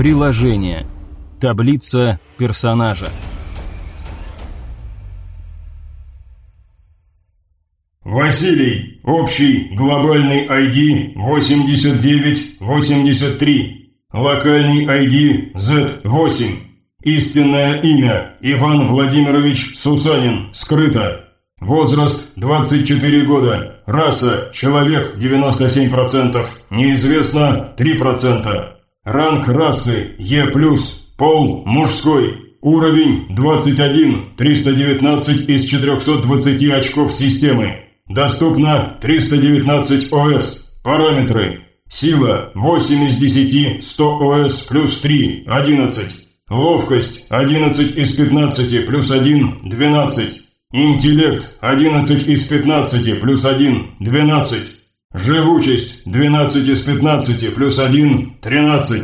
Приложение. Таблица персонажа. Василий. Общий глобальный ID 8983. Локальный ID Z8. Истинное имя Иван Владимирович Сусанин. Скрыто. Возраст 24 года. Раса человек 97%. Неизвестно 3%. Ранг расы Е+, пол мужской. Уровень 21, 319 из 420 очков системы. Доступно 319 ОС. Параметры. Сила 8 из 10, 100 ОС плюс 3, 11. Ловкость 11 из 15 плюс 1, 12. Интеллект 11 из 15 плюс 1, 12. Живучесть 12 из 15 плюс 1 – 13.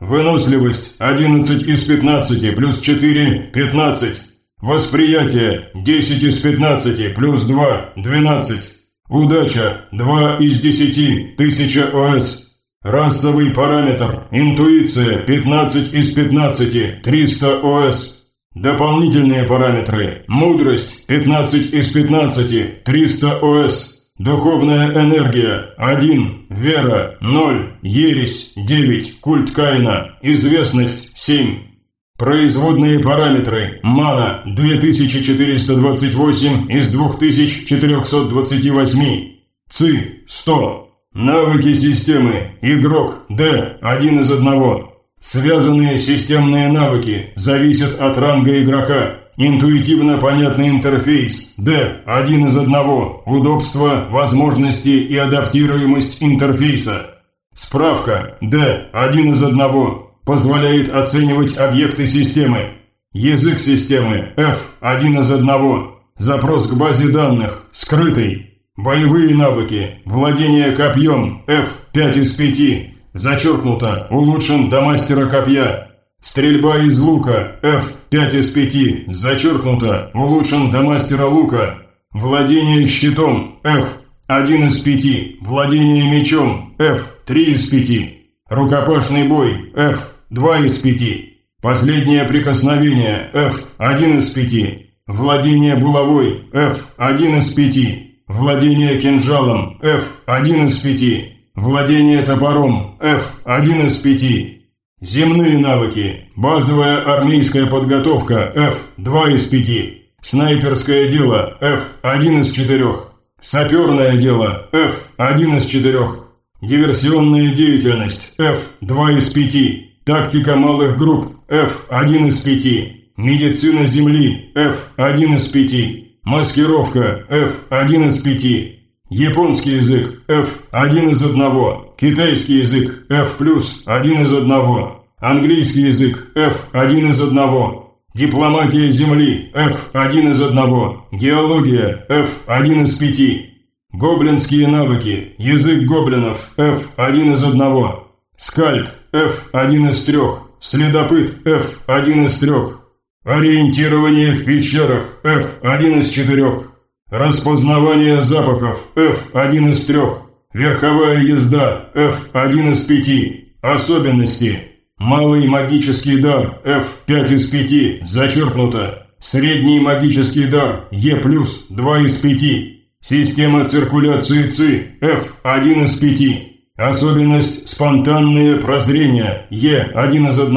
Выносливость 11 из 15 плюс 4 – 15. Восприятие 10 из 15 плюс 2 – 12. Удача 2 из 10 – 1000 ОС. Расовый параметр интуиция 15 из 15 – 300 ОС. Дополнительные параметры мудрость 15 из 15 – 300 ОС. Духовная энергия – один, вера – ноль, ересь – девять, культ Каина, известность – семь, Производные параметры – мана – 2428 из 2428, ци – 100. Навыки системы – игрок. Д – один из одного, Связанные системные навыки зависят от ранга игрока – Интуитивно понятный интерфейс. Д. Один из одного. Удобство, возможности и адаптируемость интерфейса. Справка. Д. Один из одного. Позволяет оценивать объекты системы. Язык системы. F. Один из одного. Запрос к базе данных. Скрытый. Боевые навыки. Владение копьем. F. 5 из 5. Зачеркнуто. Улучшен до мастера копья. Стрельба из лука. F5 из 5. Зачеркнуто. Улучшен до мастера лука. Владение щитом. F1 из 5. Владение мечом. F3 из 5. Рукопашный бой. F2 из 5. Последнее прикосновение. F1 из 5. Владение булавой. F1 из 5. Владение кинжалом. F1 из 5. Владение топором. F1 из 5. Земные навыки. Базовая армейская подготовка F2 из 5. Снайперское дело F1 из 4. Саперное дело F1 из 4. Диверсионная деятельность F2 из 5. Тактика малых групп F1 из 5. Медицина Земли F1 из 5. Маскировка F1 из 5. Японский язык F1 из 1. Китайский язык F+, один из одного. Английский язык F, один из одного. Дипломатия Земли F, один из одного. Геология F, один из пяти. Гоблинские навыки. Язык гоблинов F, один из одного. Скальт F, один из трех. Следопыт F, один из трех. Ориентирование в пещерах F, один из четырех. Распознавание запахов F, один из трех. Верховая езда F1 из 5. Особенности. Малый магический дар F5 из 5 зачеркнуто. Средний магический дар E+, 2 из 5. Система циркуляции ЦИ F1 из 5. Особенность спонтанное прозрение E1 из 1.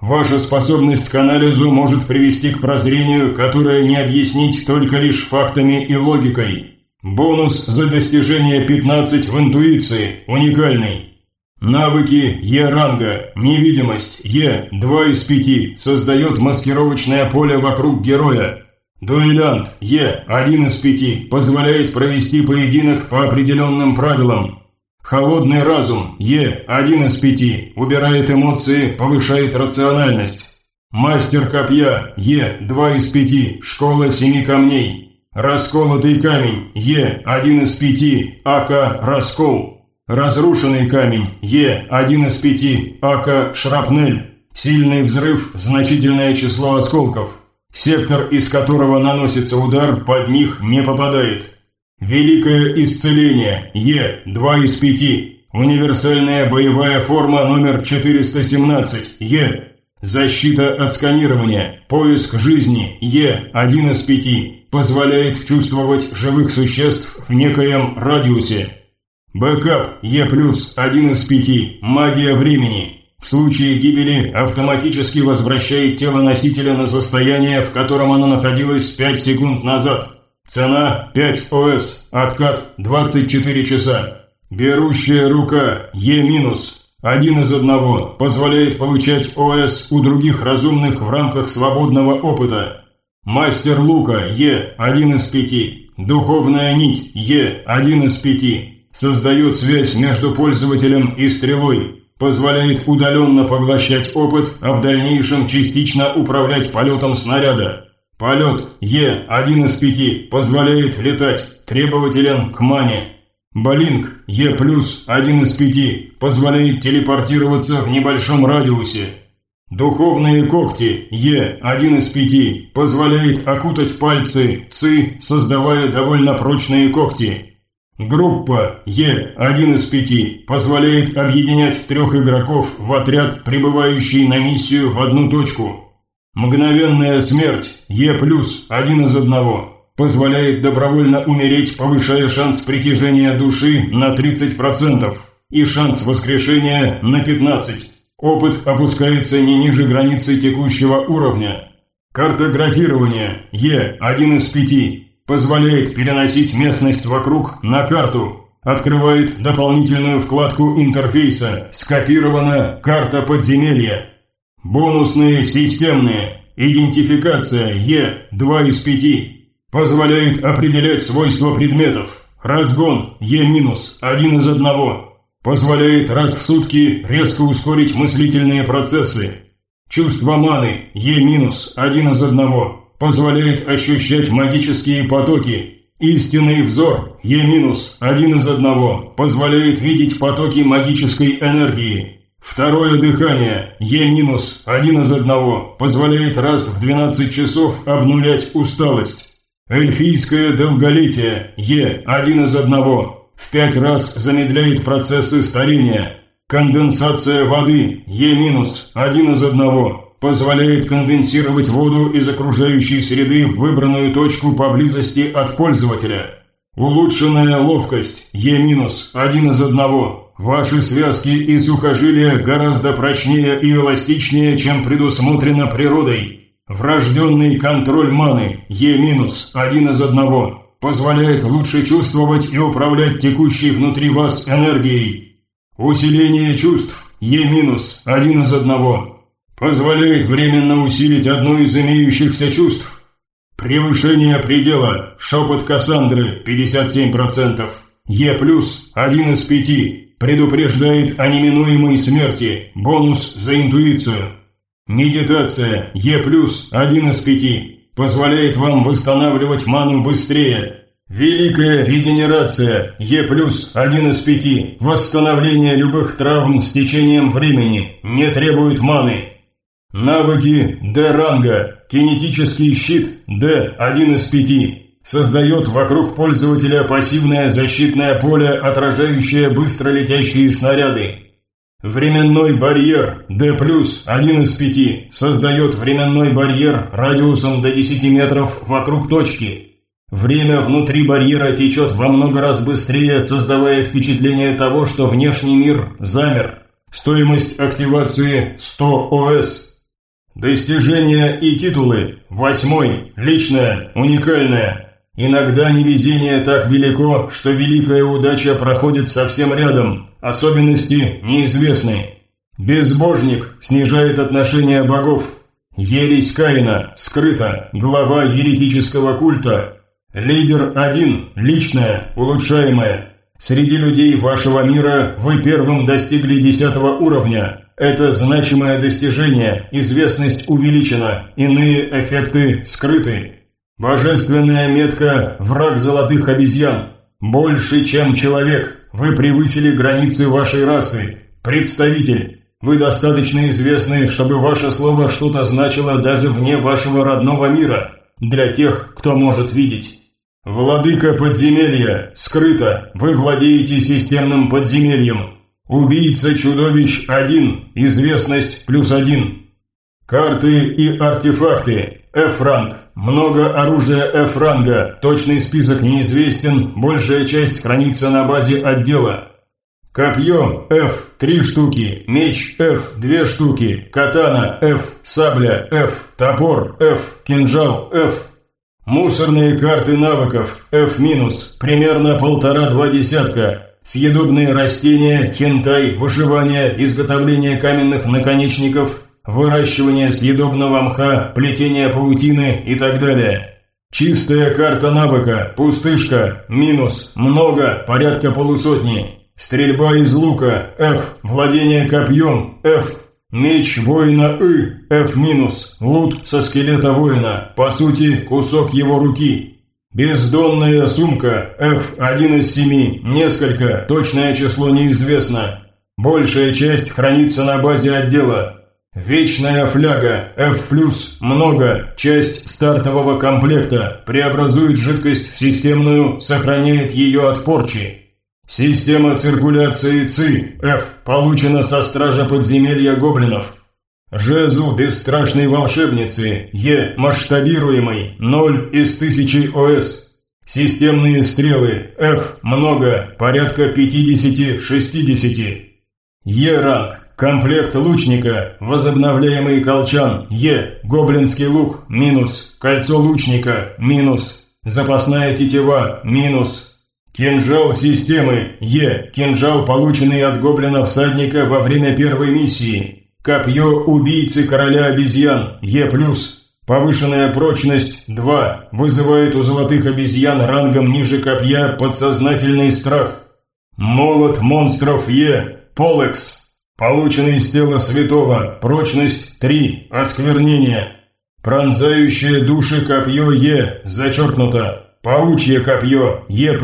Ваша способность к анализу может привести к прозрению, которое не объяснить только лишь фактами и логикой. Бонус за достижение 15 в интуиции, уникальный. Навыки Е-ранга, невидимость Е, 2 из 5, создает маскировочное поле вокруг героя. Дуэлянт Е, 1 из 5, позволяет провести поединок по определенным правилам. Холодный разум Е, 1 из 5, убирает эмоции, повышает рациональность. Мастер копья Е, 2 из 5, школа семи камней, Расколотый камень Е, один из пяти, АК «Раскол». Разрушенный камень Е, один из пяти, АК «Шрапнель». Сильный взрыв, значительное число осколков. Сектор, из которого наносится удар, под них не попадает. Великое исцеление Е, два из пяти. Универсальная боевая форма номер 417 Е. Защита от сканирования. Поиск жизни Е, один из пяти позволяет чувствовать живых существ в некоем радиусе. Бэкап Е+, один из пяти, магия времени. В случае гибели автоматически возвращает тело носителя на состояние, в котором оно находилось 5 секунд назад. Цена 5 ОС, откат 24 часа. Берущая рука Е-, один из одного, позволяет получать ОС у других разумных в рамках свободного опыта. Мастер лука Е1 из 5. Духовная нить Е1 из 5. Создает связь между пользователем и стрелой. Позволяет удаленно поглощать опыт, а в дальнейшем частично управлять полетом снаряда. Полет Е1 из 5 позволяет летать, требователен к мане. Балинг Е плюс 1 из 5 позволяет телепортироваться в небольшом радиусе. Духовные когти Е, один из пяти, позволяет окутать пальцы ЦИ, создавая довольно прочные когти. Группа Е, один из пяти, позволяет объединять трех игроков в отряд, прибывающий на миссию в одну точку. Мгновенная смерть Е+, плюс один из одного, позволяет добровольно умереть, повышая шанс притяжения души на 30% и шанс воскрешения на 15%. Опыт опускается не ниже границы текущего уровня. Картографирование Е1 из 5 позволяет переносить местность вокруг на карту. Открывает дополнительную вкладку интерфейса «Скопирована карта подземелья». Бонусные системные. Идентификация Е2 из 5 позволяет определять свойства предметов. Разгон Е-1 из 1. Позволяет раз в сутки резко ускорить мыслительные процессы. Чувство маны Е- один из одного позволяет ощущать магические потоки. Истинный взор Е- один из одного позволяет видеть потоки магической энергии. Второе дыхание Е- один из одного позволяет раз в 12 часов обнулять усталость. Эльфийское долголетие Е1 из 1 в пять раз замедляет процессы старения. Конденсация воды Е- один из одного позволяет конденсировать воду из окружающей среды в выбранную точку поблизости от пользователя. Улучшенная ловкость Е- один из одного. Ваши связки и сухожилия гораздо прочнее и эластичнее, чем предусмотрено природой. Врожденный контроль маны Е- один из одного позволяет лучше чувствовать и управлять текущей внутри вас энергией. Усиление чувств Е- один из одного позволяет временно усилить одно из имеющихся чувств. Превышение предела. Шепот Кассандры 57%. Е+, один из пяти Предупреждает о неминуемой смерти. Бонус за интуицию. Медитация. Е+, один из пяти позволяет вам восстанавливать ману быстрее. Великая регенерация Е плюс 1 из пяти. Восстановление любых травм с течением времени. Не требует маны. Навыки Д ранга. Кинетический щит Д один из пяти Создает вокруг пользователя пассивное защитное поле, отражающее быстро летящие снаряды. Временной барьер D плюс один из пяти создает временной барьер радиусом до 10 метров вокруг точки. Время внутри барьера течет во много раз быстрее, создавая впечатление того, что внешний мир замер. Стоимость активации 100 ОС. Достижения и титулы. Восьмой. Личное. Уникальное. Иногда невезение так велико, что великая удача проходит совсем рядом. Особенности неизвестны. Безбожник снижает отношения богов. Ересь Каина скрыта, глава еретического культа. Лидер один, личное, улучшаемое. Среди людей вашего мира вы первым достигли десятого уровня. Это значимое достижение, известность увеличена, иные эффекты скрыты. Божественная метка «Враг золотых обезьян». Больше, чем человек. Вы превысили границы вашей расы. Представитель. Вы достаточно известны, чтобы ваше слово что-то значило даже вне вашего родного мира. Для тех, кто может видеть. Владыка подземелья. Скрыто. Вы владеете системным подземельем. Убийца чудовищ один, Известность плюс один. Карты и артефакты. F-ранг. Много оружия F-ранга. Точный список неизвестен. Большая часть хранится на базе отдела. Копье F – 3 штуки, меч F – 2 штуки, катана F, сабля F, топор F, кинжал F. Мусорные карты навыков F-, примерно полтора-два десятка. Съедобные растения, хентай, выживание, изготовление каменных наконечников, выращивание съедобного мха, плетение паутины и так далее. Чистая карта навыка, пустышка, минус, много, порядка полусотни. Стрельба из лука, F, владение копьем, F, меч воина И, F-, лут со скелета воина, по сути, кусок его руки. Бездонная сумка, F1 из 7, несколько, точное число неизвестно. Большая часть хранится на базе отдела, Вечная фляга F+, много, часть стартового комплекта, преобразует жидкость в системную, сохраняет ее от порчи. Система циркуляции ЦИ F получена со стража подземелья гоблинов. Жезл бесстрашной волшебницы Е масштабируемый 0 из 1000 ОС. Системные стрелы F много, порядка 50-60. Е-рак. Комплект лучника. Возобновляемый колчан. Е. Гоблинский лук. Минус. Кольцо лучника. Минус. Запасная тетива. Минус. Кинжал системы. Е. Кинжал, полученный от гоблина-всадника во время первой миссии. Копье убийцы короля обезьян. Е+. Повышенная прочность 2. Вызывает у золотых обезьян рангом ниже копья подсознательный страх. Молот монстров Е. Полекс, Получено из тела святого. Прочность 3. Осквернение. Пронзающее души копье Е. Зачеркнуто. Паучье копье Е+,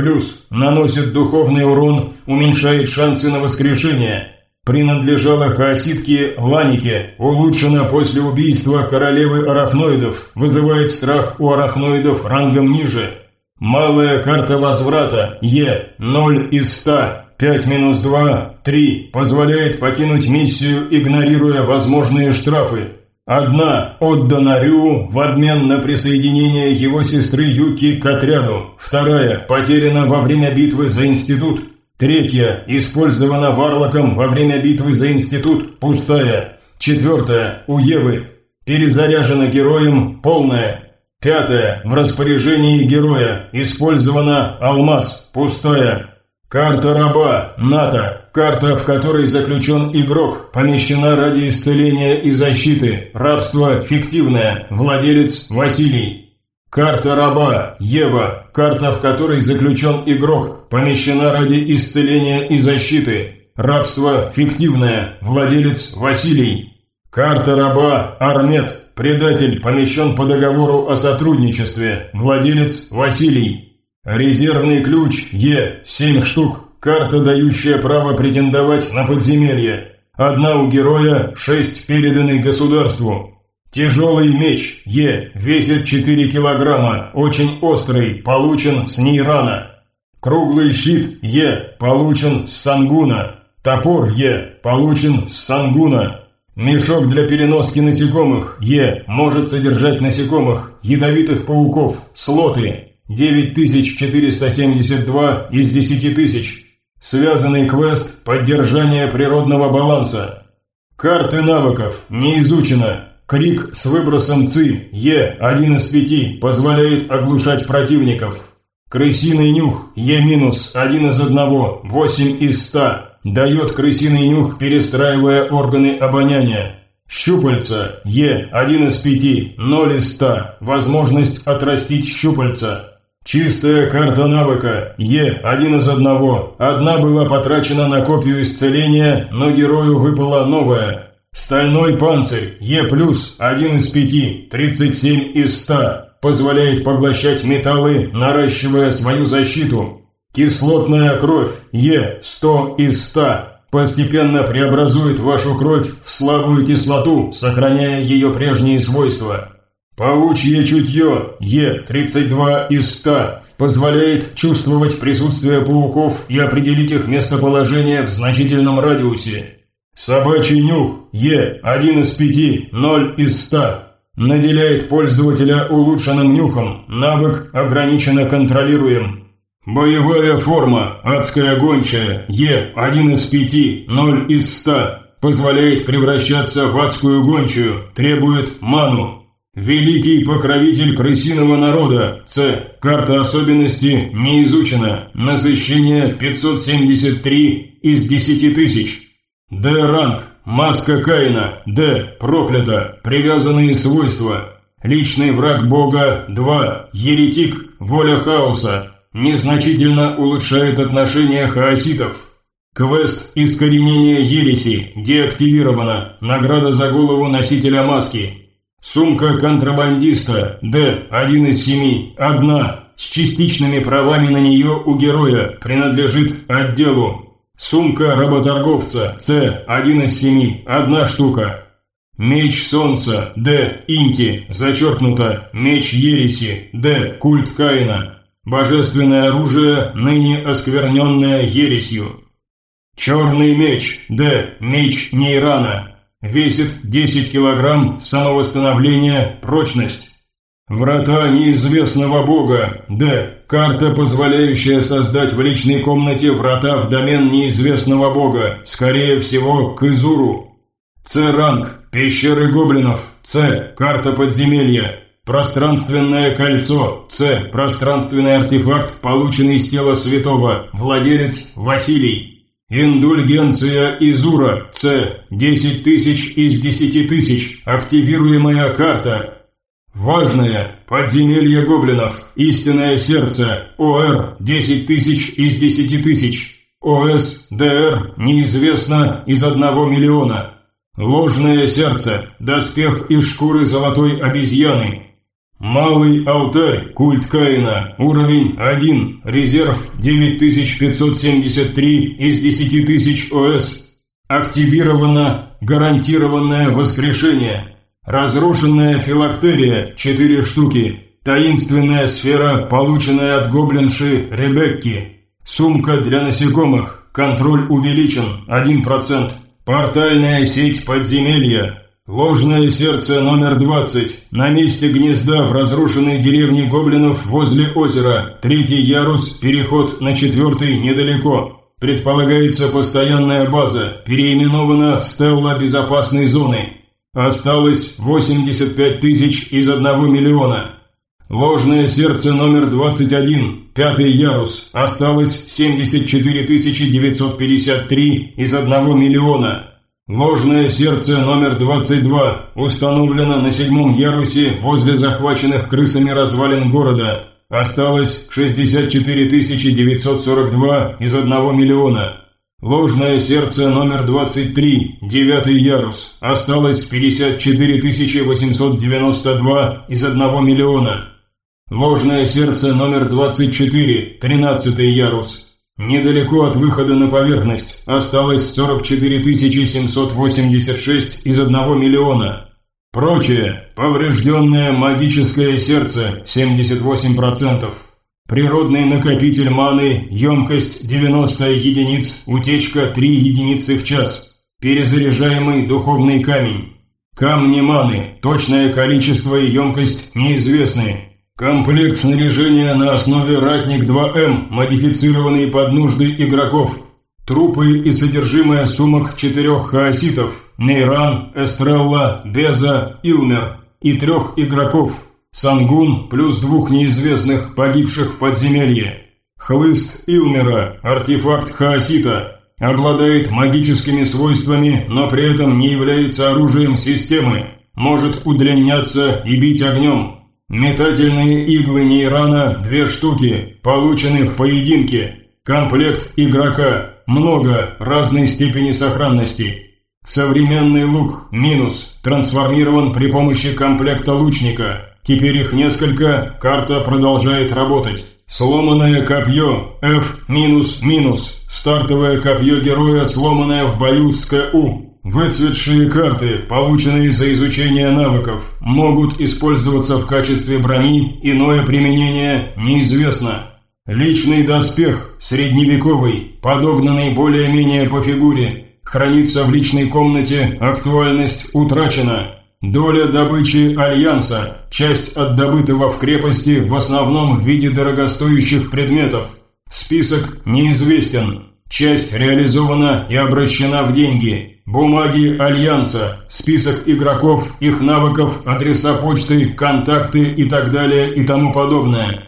наносит духовный урон, уменьшает шансы на воскрешение. принадлежала хаоситке Ланике, улучшена после убийства королевы арахноидов, вызывает страх у арахноидов рангом ниже. Малая карта возврата Е, 0 из 100, 5 минус 2, 3 позволяет покинуть миссию, игнорируя возможные штрафы. Одна отдана Рю в обмен на присоединение его сестры Юки к отряду. Вторая потеряна во время битвы за институт. Третья использована Варлоком во время битвы за институт. Пустая. Четвертая у Евы. Перезаряжена героем полная. Пятая в распоряжении героя. Использована алмаз. Пустая. Карта раба, НАТО, карта, в которой заключен игрок, помещена ради исцеления и защиты, рабство фиктивное, владелец Василий. Карта раба, Ева, карта, в которой заключен игрок, помещена ради исцеления и защиты, рабство фиктивное, владелец Василий. Карта раба, Армет, предатель, помещен по договору о сотрудничестве, владелец Василий. Резервный ключ Е, семь штук. Карта, дающая право претендовать на подземелье. Одна у героя, шесть переданы государству. Тяжелый меч Е, весит 4 килограмма, очень острый, получен с Нейрана. Круглый щит Е, получен с Сангуна. Топор Е, получен с Сангуна. Мешок для переноски насекомых Е, может содержать насекомых, ядовитых пауков, слоты. 9472 из 10 тысяч. Связанный квест «Поддержание природного баланса». Карты навыков не изучено. Крик с выбросом ЦИ Е1 из 5 позволяет оглушать противников. Крысиный нюх Е-1 из 1, 8 из 100 дает крысиный нюх, перестраивая органы обоняния. Щупальца Е1 из 5, 0 из 100, возможность отрастить щупальца. Чистая карта навыка Е, один из одного. Одна была потрачена на копию исцеления, но герою выпала новая. Стальной панцирь Е+, один из пяти, 37 из 100. Позволяет поглощать металлы, наращивая свою защиту. Кислотная кровь Е, 100 из 100. Постепенно преобразует вашу кровь в слабую кислоту, сохраняя ее прежние свойства. Паучье чутье Е-32 из 100 позволяет чувствовать присутствие пауков и определить их местоположение в значительном радиусе. Собачий нюх Е-1 из 5, 0 из 100 наделяет пользователя улучшенным нюхом, навык ограниченно контролируем. Боевая форма «Адская гончая» Е1 из 5, 0 из 100 позволяет превращаться в адскую гончую, требует ману. Великий покровитель крысиного народа. С. Карта особенности не изучена. Насыщение 573 из 10 тысяч. Д. Ранг. Маска Каина. Д. Проклято. Привязанные свойства. Личный враг бога 2. Еретик. Воля хаоса. Незначительно улучшает отношения хаоситов. Квест «Искоренение ереси» деактивировано. Награда за голову носителя маски. Сумка контрабандиста Д-1 из 7, одна, с частичными правами на нее у героя, принадлежит отделу. Сумка работорговца С-1 из 7, одна штука. Меч солнца Д. Инти, зачеркнуто, меч ереси Д. Культ Каина. Божественное оружие, ныне оскверненное ересью. Черный меч Д. Меч Нейрана, Весит 10 килограмм, самовосстановление, прочность. Врата неизвестного бога. Д. Карта, позволяющая создать в личной комнате врата в домен неизвестного бога, скорее всего, к Изуру. С. Ранг. Пещеры гоблинов. С. Карта подземелья. Пространственное кольцо. С. Пространственный артефакт, полученный из тела святого. Владелец Василий. Индульгенция Изура С. 10 тысяч из 10 тысяч. Активируемая карта. Важное. Подземелье гоблинов. Истинное сердце. ОР 10 тысяч из 10 тысяч. ОС ДР неизвестно из 1 миллиона. Ложное сердце. Доспех из шкуры золотой обезьяны. Малый алтарь, культ Каина, уровень 1, резерв 9573 из 10000 ОС. Активировано гарантированное воскрешение. Разрушенная филактерия 4 штуки. Таинственная сфера, полученная от гоблинши Ребекки. Сумка для насекомых. Контроль увеличен 1%. Портальная сеть подземелья Ложное сердце номер 20. На месте гнезда в разрушенной деревне гоблинов возле озера. Третий ярус, переход на четвертый недалеко. Предполагается постоянная база, переименована в Стелла безопасной зоны. Осталось 85 тысяч из 1 миллиона. Ложное сердце номер 21, пятый ярус. Осталось 74 953 из 1 миллиона. Ложное сердце номер 22 установлено на седьмом ярусе возле захваченных крысами развалин города. Осталось 64 942 из 1 миллиона. Ложное сердце номер 23, девятый ярус. Осталось 54 892 из 1 миллиона. Ложное сердце номер 24, 13 ярус. Недалеко от выхода на поверхность осталось 44 786 из 1 миллиона. Прочее – поврежденное магическое сердце – 78%. Природный накопитель маны, емкость 90 единиц, утечка 3 единицы в час. Перезаряжаемый духовный камень. Камни маны, точное количество и емкость неизвестны. Комплект снаряжения на основе «Ратник-2М», модифицированный под нужды игроков. Трупы и содержимое сумок четырех хаоситов – Нейран, Эстрелла, Беза, Илмер и трех игроков – Сангун плюс двух неизвестных, погибших в подземелье. Хлыст Илмера – артефакт хаосита. Обладает магическими свойствами, но при этом не является оружием системы. Может удлиняться и бить огнем. Метательные иглы нейрана – две штуки, получены в поединке. Комплект игрока – много, разной степени сохранности. Современный лук – минус, трансформирован при помощи комплекта лучника. Теперь их несколько, карта продолжает работать. Сломанное копье – F минус минус. стартовое копье героя, сломанное в бою с КУ. Выцветшие карты, полученные за изучение навыков, могут использоваться в качестве брони, иное применение неизвестно. Личный доспех, средневековый, подогнанный более-менее по фигуре, хранится в личной комнате, актуальность утрачена. Доля добычи Альянса, часть от добытого в крепости в основном в виде дорогостоящих предметов. Список неизвестен. Часть реализована и обращена в деньги. Бумаги Альянса, список игроков, их навыков, адреса почты, контакты и так далее и тому подобное.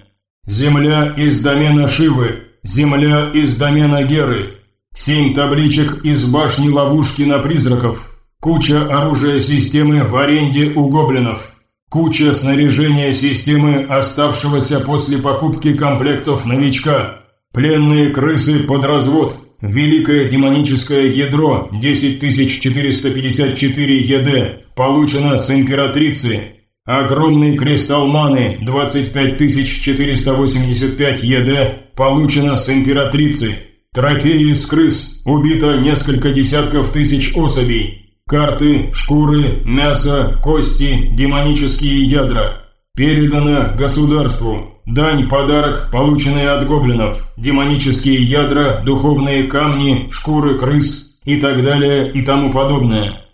Земля из домена Шивы, земля из домена Геры. Семь табличек из башни ловушки на призраков. Куча оружия системы в аренде у гоблинов. Куча снаряжения системы, оставшегося после покупки комплектов новичка. Пленные крысы под развод. Великое демоническое ядро 10454 ЕД получено с императрицы. Огромный кристалл маны 25485 ЕД получено с императрицы. Трофеи с крыс убито несколько десятков тысяч особей. Карты, шкуры, мясо, кости, демонические ядра. Передано государству. Дань, подарок, полученный от гоблинов. Демонические ядра, духовные камни, шкуры крыс и так далее и тому подобное.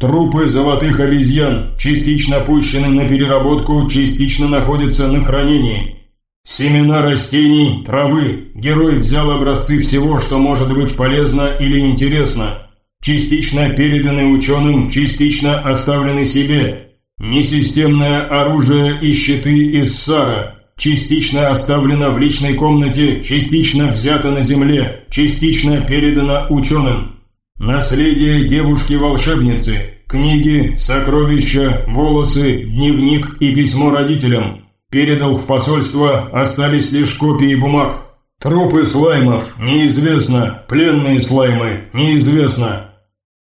Трупы золотых обезьян, частично пущены на переработку, частично находятся на хранении. Семена растений, травы. Герой взял образцы всего, что может быть полезно или интересно. Частично переданы ученым, частично оставлены себе. Несистемное оружие и щиты из сара частично оставлена в личной комнате, частично взята на земле, частично передана ученым. Наследие девушки-волшебницы, книги, сокровища, волосы, дневник и письмо родителям. Передал в посольство, остались лишь копии бумаг. Трупы слаймов неизвестно, пленные слаймы неизвестно.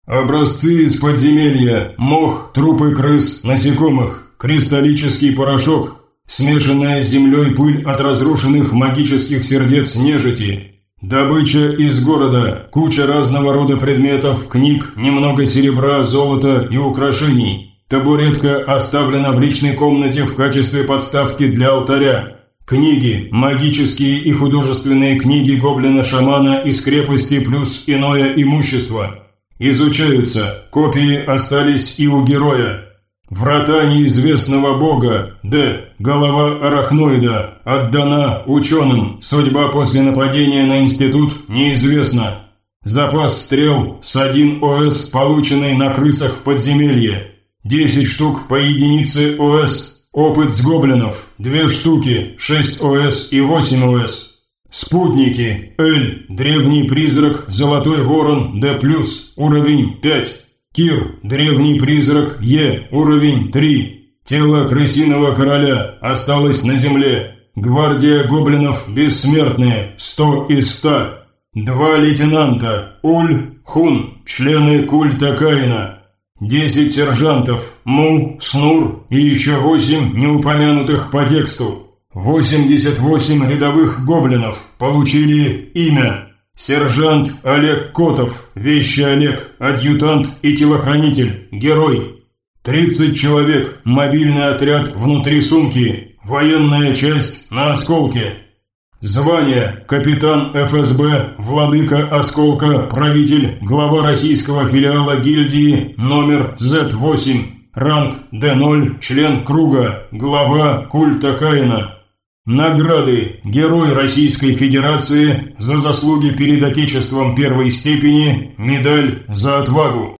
Образцы из подземелья, мох, трупы крыс, насекомых, кристаллический порошок, смешанная с землей пыль от разрушенных магических сердец нежити, добыча из города, куча разного рода предметов, книг, немного серебра, золота и украшений. Табуретка оставлена в личной комнате в качестве подставки для алтаря. Книги, магические и художественные книги гоблина-шамана из крепости плюс иное имущество. Изучаются, копии остались и у героя. Врата неизвестного бога, Д. Голова арахноида, отдана ученым. Судьба после нападения на институт неизвестна. Запас стрел с 1 ОС, полученный на крысах в подземелье. 10 штук по единице ОС. Опыт с гоблинов. 2 штуки, 6 ОС и 8 ОС. Спутники. Л. Древний призрак, золотой ворон, Д+, уровень 5. Кир, древний призрак, Е, уровень 3. Тело крысиного короля осталось на земле. Гвардия гоблинов бессмертные, 100 из 100. Два лейтенанта, Уль, Хун, члены культа Каина. 10 сержантов, Му, Снур и еще восемь неупомянутых по тексту. 88 рядовых гоблинов получили имя Сержант Олег Котов, вещий Олег, адъютант и телохранитель, герой. 30 человек, мобильный отряд внутри сумки, военная часть на осколке. Звание – капитан ФСБ, владыка осколка, правитель, глава российского филиала гильдии, номер Z8, ранг D0, член круга, глава культа Каина. Награды Герой Российской Федерации за заслуги перед Отечеством первой степени, медаль за отвагу.